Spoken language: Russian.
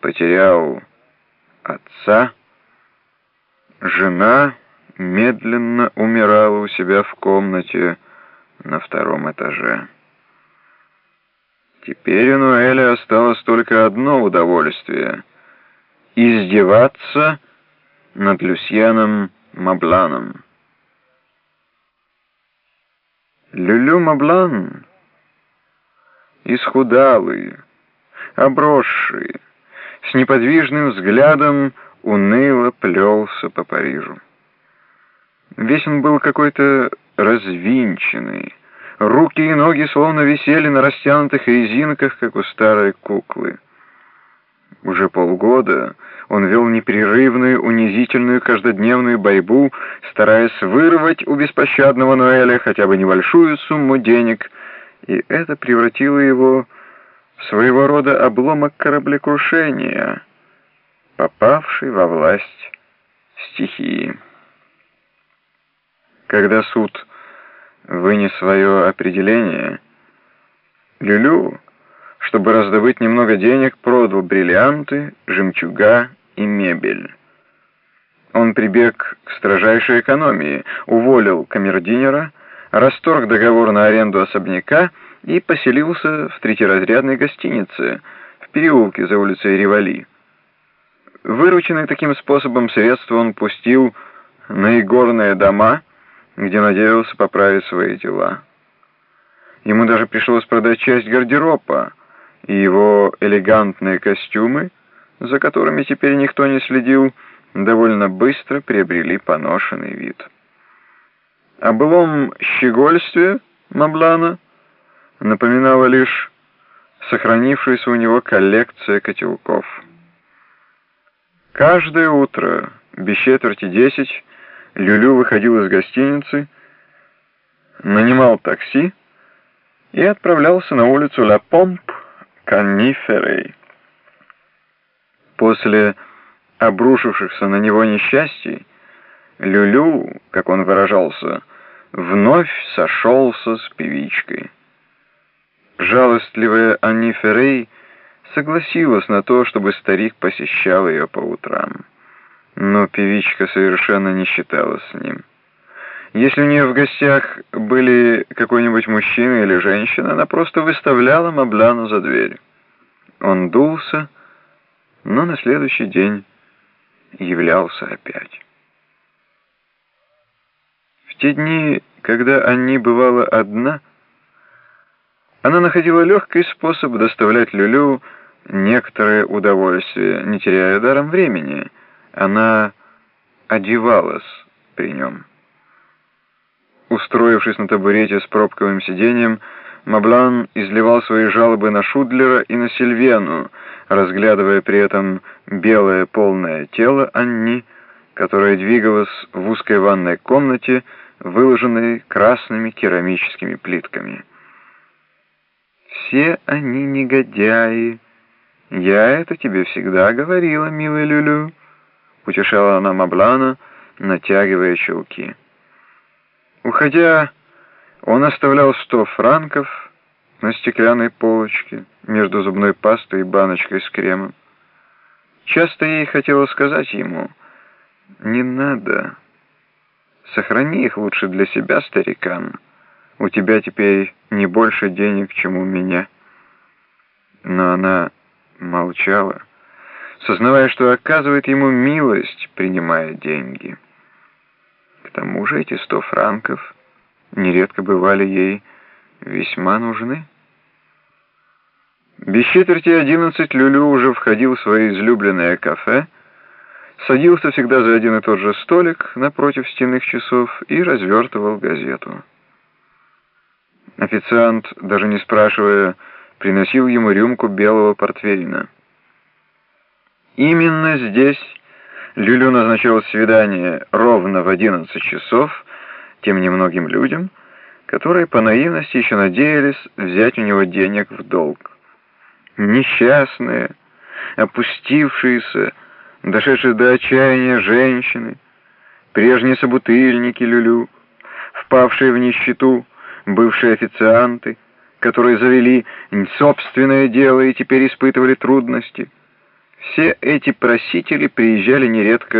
потерял отца, жена медленно умирала у себя в комнате на втором этаже. Теперь у Ноэля осталось только одно удовольствие — издеваться над Люсьеном Мабланом. Люлю Маблан, исхудалый, обросший, с неподвижным взглядом уныло плелся по Парижу. Весь он был какой-то развинченный, руки и ноги словно висели на растянутых резинках, как у старой куклы. Уже полгода он вел непрерывную, унизительную, каждодневную борьбу, стараясь вырвать у беспощадного Ноэля хотя бы небольшую сумму денег, и это превратило его своего рода обломок кораблекрушения, попавший во власть стихии. Когда суд вынес свое определение, Люлю чтобы раздобыть немного денег, продал бриллианты, жемчуга и мебель. Он прибег к строжайшей экономии, уволил камердинера, расторг договор на аренду особняка и поселился в третьеразрядной гостинице в переулке за улицей Ривали. Вырученный таким способом средства он пустил на игорные дома, где надеялся поправить свои дела. Ему даже пришлось продать часть гардероба, и его элегантные костюмы, за которыми теперь никто не следил, довольно быстро приобрели поношенный вид. О былом щегольстве Маблана напоминала лишь сохранившаяся у него коллекция котелков. Каждое утро, без четверти десять, Люлю выходил из гостиницы, нанимал такси и отправлялся на улицу Ла Помп, Канниферей. После обрушившихся на него несчастий, Люлю, как он выражался, вновь сошелся с певичкой. Жалостливая Анни Феррей согласилась на то, чтобы старик посещал ее по утрам. Но певичка совершенно не считалась с ним. Если у нее в гостях были какой-нибудь мужчина или женщина, она просто выставляла Мабляну за дверь. Он дулся, но на следующий день являлся опять. В те дни, когда Анни бывала одна, она находила легкий способ доставлять Люлю некоторое удовольствие, не теряя даром времени. Она одевалась при нем. Устроившись на табурете с пробковым сиденьем, Маблан изливал свои жалобы на Шудлера и на Сильвену, разглядывая при этом белое полное тело Анни, которое двигалось в узкой ванной комнате, выложенной красными керамическими плитками. «Все они негодяи. Я это тебе всегда говорила, милый Люлю», — утешала она Маблана, натягивая чулки. Уходя, он оставлял сто франков на стеклянной полочке между зубной пастой и баночкой с кремом. Часто ей хотелось сказать ему, «Не надо. Сохрани их лучше для себя, старикан. У тебя теперь не больше денег, чем у меня». Но она молчала, сознавая, что оказывает ему милость, принимая деньги. К тому же эти сто франков нередко бывали ей весьма нужны. Без четверти одиннадцать Люлю уже входил в свое излюбленное кафе, садился всегда за один и тот же столик напротив стенных часов и развертывал газету. Официант, даже не спрашивая, приносил ему рюмку белого портвейна. Именно здесь Люлю назначал свидание ровно в 11 часов тем немногим людям, которые по наивности еще надеялись взять у него денег в долг. Несчастные, опустившиеся, дошедшие до отчаяния женщины, прежние собутыльники Люлю, впавшие в нищету, бывшие официанты, которые завели собственное дело и теперь испытывали трудности — Все эти просители приезжали нередко